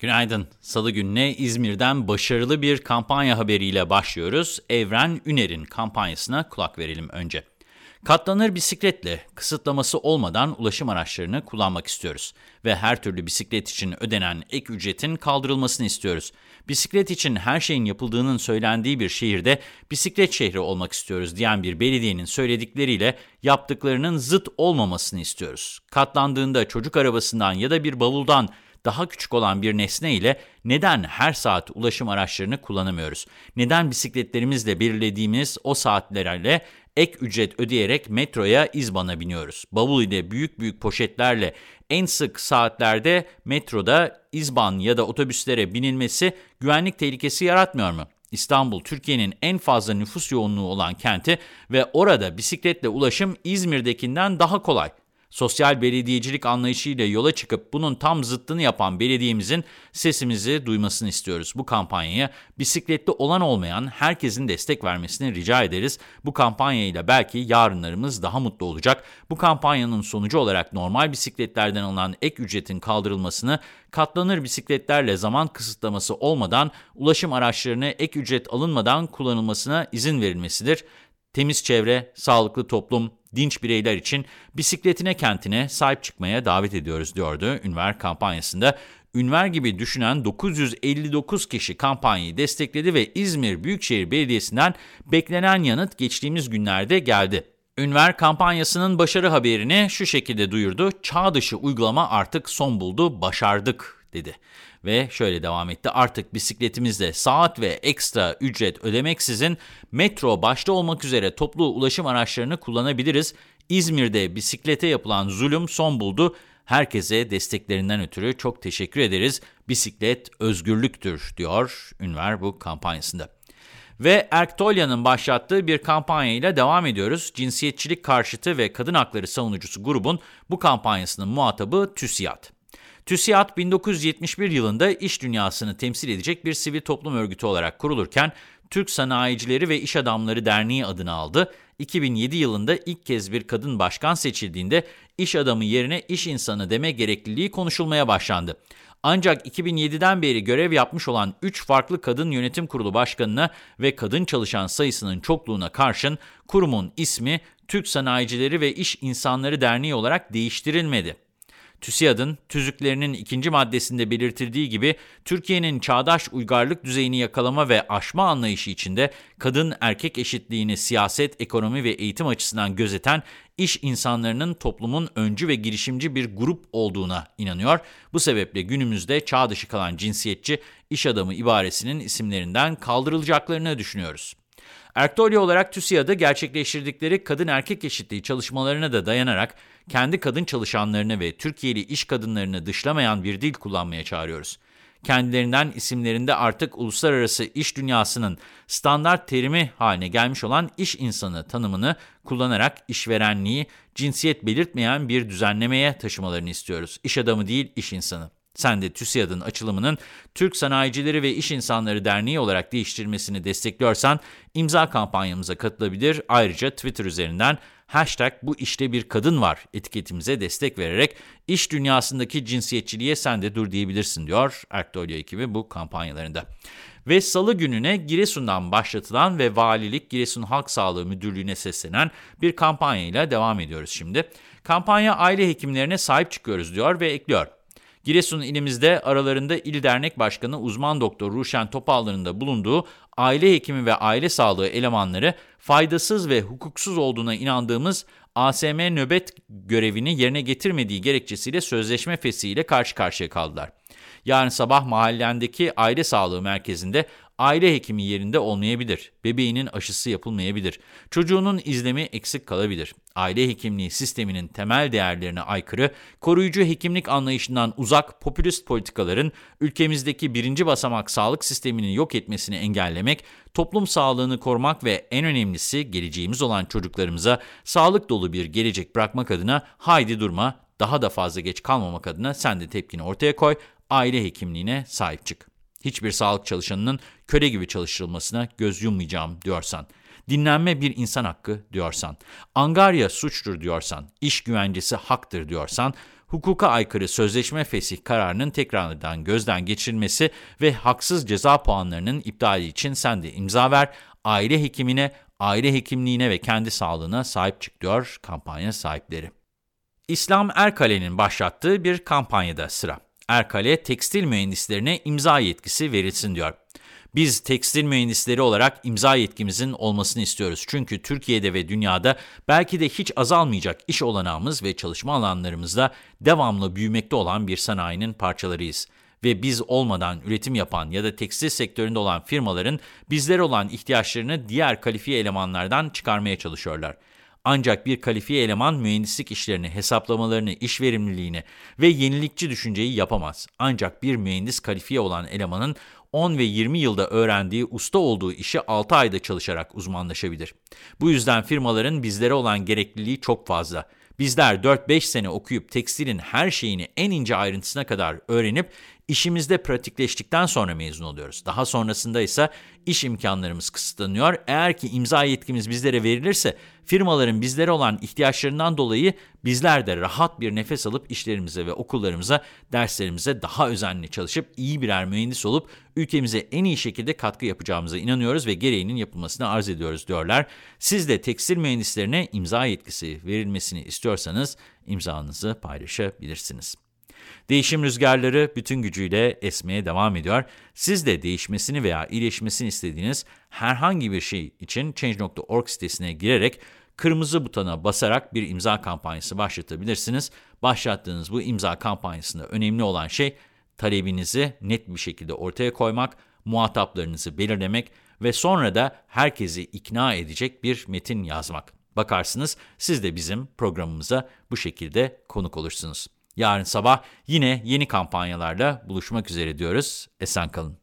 Günaydın. Salı gününe İzmir'den başarılı bir kampanya haberiyle başlıyoruz. Evren Üner'in kampanyasına kulak verelim önce. Katlanır bisikletle kısıtlaması olmadan ulaşım araçlarını kullanmak istiyoruz ve her türlü bisiklet için ödenen ek ücretin kaldırılmasını istiyoruz. Bisiklet için her şeyin yapıldığının söylendiği bir şehirde bisiklet şehri olmak istiyoruz diyen bir belediyenin söyledikleriyle yaptıklarının zıt olmamasını istiyoruz. Katlandığında çocuk arabasından ya da bir bavuldan daha küçük olan bir nesne ile neden her saat ulaşım araçlarını kullanamıyoruz? Neden bisikletlerimizle belirlediğimiz o saatlerle ek ücret ödeyerek metroya İzban'a biniyoruz? Bavul ile büyük büyük poşetlerle en sık saatlerde metroda İzban ya da otobüslere binilmesi güvenlik tehlikesi yaratmıyor mu? İstanbul, Türkiye'nin en fazla nüfus yoğunluğu olan kenti ve orada bisikletle ulaşım İzmir'dekinden daha kolay. Sosyal belediyecilik anlayışıyla yola çıkıp bunun tam zıttını yapan belediyemizin sesimizi duymasını istiyoruz. Bu kampanyaya bisikletli olan olmayan herkesin destek vermesini rica ederiz. Bu kampanyayla belki yarınlarımız daha mutlu olacak. Bu kampanyanın sonucu olarak normal bisikletlerden alınan ek ücretin kaldırılmasını, katlanır bisikletlerle zaman kısıtlaması olmadan ulaşım araçlarına ek ücret alınmadan kullanılmasına izin verilmesidir. Temiz çevre, sağlıklı toplum, dinç bireyler için bisikletine kentine sahip çıkmaya davet ediyoruz diyordu Ünver kampanyasında. Ünver gibi düşünen 959 kişi kampanyayı destekledi ve İzmir Büyükşehir Belediyesi'nden beklenen yanıt geçtiğimiz günlerde geldi. Ünver kampanyasının başarı haberini şu şekilde duyurdu. Çağ dışı uygulama artık son buldu, başardık dedi. Ve şöyle devam etti. Artık bisikletimizde saat ve ekstra ücret ödemeksizin metro başta olmak üzere toplu ulaşım araçlarını kullanabiliriz. İzmir'de bisiklete yapılan zulüm son buldu. Herkese desteklerinden ötürü çok teşekkür ederiz. Bisiklet özgürlüktür diyor Ünver bu kampanyasında. Ve Erktolya'nın başlattığı bir kampanyayla devam ediyoruz. Cinsiyetçilik karşıtı ve kadın hakları savunucusu grubun bu kampanyasının muhatabı TÜSİAD. TÜSİAD 1971 yılında iş dünyasını temsil edecek bir sivil toplum örgütü olarak kurulurken Türk Sanayicileri ve İş Adamları Derneği adını aldı. 2007 yılında ilk kez bir kadın başkan seçildiğinde iş adamı yerine iş insanı deme gerekliliği konuşulmaya başlandı. Ancak 2007'den beri görev yapmış olan 3 farklı kadın yönetim kurulu başkanına ve kadın çalışan sayısının çokluğuna karşın kurumun ismi Türk Sanayicileri ve İş İnsanları Derneği olarak değiştirilmedi. TÜSİAD'ın tüzüklerinin ikinci maddesinde belirtildiği gibi Türkiye'nin çağdaş uygarlık düzeyini yakalama ve aşma anlayışı içinde kadın erkek eşitliğini siyaset, ekonomi ve eğitim açısından gözeten iş insanlarının toplumun öncü ve girişimci bir grup olduğuna inanıyor. Bu sebeple günümüzde çağ dışı kalan cinsiyetçi iş adamı ibaresinin isimlerinden kaldırılacaklarını düşünüyoruz. Erktolya olarak TÜSİAD'ı gerçekleştirdikleri kadın erkek eşitliği çalışmalarına da dayanarak kendi kadın çalışanlarını ve Türkiye'li iş kadınlarını dışlamayan bir dil kullanmaya çağırıyoruz. Kendilerinden isimlerinde artık uluslararası iş dünyasının standart terimi haline gelmiş olan iş insanı tanımını kullanarak işverenliği cinsiyet belirtmeyen bir düzenlemeye taşımalarını istiyoruz. İş adamı değil, iş insanı. Sen de TÜSİAD'ın açılımının Türk Sanayicileri ve İş İnsanları Derneği olarak değiştirilmesini destekliyorsan imza kampanyamıza katılabilir. Ayrıca Twitter üzerinden hashtag bu işte bir kadın var etiketimize destek vererek iş dünyasındaki cinsiyetçiliğe sen de dur diyebilirsin diyor Erktolya ekibi bu kampanyalarında. Ve salı gününe Giresun'dan başlatılan ve Valilik Giresun Halk Sağlığı Müdürlüğü'ne seslenen bir kampanyayla devam ediyoruz şimdi. Kampanya aile hekimlerine sahip çıkıyoruz diyor ve ekliyor. Giresun ilimizde aralarında il dernek başkanı uzman doktor Ruşen Topallı'nın da bulunduğu aile hekimi ve aile sağlığı elemanları faydasız ve hukuksuz olduğuna inandığımız ASM nöbet görevini yerine getirmediği gerekçesiyle sözleşme fesiyle karşı karşıya kaldılar. Yarın sabah mahallendeki aile sağlığı merkezinde aile hekimi yerinde olmayabilir. Bebeğinin aşısı yapılmayabilir. Çocuğunun izlemi eksik kalabilir. Aile hekimliği sisteminin temel değerlerine aykırı, koruyucu hekimlik anlayışından uzak popülist politikaların ülkemizdeki birinci basamak sağlık sistemini yok etmesini engellemek, toplum sağlığını korumak ve en önemlisi geleceğimiz olan çocuklarımıza sağlık dolu bir gelecek bırakmak adına haydi durma, daha da fazla geç kalmamak adına sen de tepkini ortaya koy, aile hekimliğine sahip çık. Hiçbir sağlık çalışanının köle gibi çalıştırılmasına göz yummayacağım diyorsan, dinlenme bir insan hakkı diyorsan, angarya suçtur diyorsan, iş güvencesi haktır diyorsan, hukuka aykırı sözleşme fesih kararının tekrardan gözden geçirilmesi ve haksız ceza puanlarının iptali için sen de imza ver, aile hekimine, aile hekimliğine ve kendi sağlığına sahip çık diyor kampanya sahipleri. İslam Erkale'nin başlattığı bir kampanyada sıra. Erkale, tekstil mühendislerine imza yetkisi verilsin diyor. Biz tekstil mühendisleri olarak imza yetkimizin olmasını istiyoruz. Çünkü Türkiye'de ve dünyada belki de hiç azalmayacak iş olanağımız ve çalışma alanlarımızda devamlı büyümekte olan bir sanayinin parçalarıyız. Ve biz olmadan üretim yapan ya da tekstil sektöründe olan firmaların bizlere olan ihtiyaçlarını diğer kalifiye elemanlardan çıkarmaya çalışıyorlar. Ancak bir kalifiye eleman mühendislik işlerini, hesaplamalarını, iş verimliliğini ve yenilikçi düşünceyi yapamaz. Ancak bir mühendis kalifiye olan elemanın 10 ve 20 yılda öğrendiği, usta olduğu işi 6 ayda çalışarak uzmanlaşabilir. Bu yüzden firmaların bizlere olan gerekliliği çok fazla. Bizler 4-5 sene okuyup tekstilin her şeyini en ince ayrıntısına kadar öğrenip işimizde pratikleştikten sonra mezun oluyoruz. Daha sonrasında ise iş imkanlarımız kısıtlanıyor. Eğer ki imza yetkimiz bizlere verilirse firmaların bizlere olan ihtiyaçlarından dolayı bizler de rahat bir nefes alıp işlerimize ve okullarımıza, derslerimize daha özenli çalışıp iyi birer mühendis olup ülkemize en iyi şekilde katkı yapacağımıza inanıyoruz ve gereğinin yapılmasını arz ediyoruz diyorlar. Siz de tekstil mühendislerine imza yetkisi verilmesini istiyorsanız imzanızı paylaşabilirsiniz. Değişim rüzgarları bütün gücüyle esmeye devam ediyor. Siz de değişmesini veya iyileşmesini istediğiniz herhangi bir şey için Change.org sitesine girerek kırmızı butona basarak bir imza kampanyası başlatabilirsiniz. Başlattığınız bu imza kampanyasında önemli olan şey talebinizi net bir şekilde ortaya koymak, muhataplarınızı belirlemek ve sonra da herkesi ikna edecek bir metin yazmak. Bakarsınız siz de bizim programımıza bu şekilde konuk olursunuz. Yarın sabah yine yeni kampanyalarla buluşmak üzere diyoruz. Esen kalın.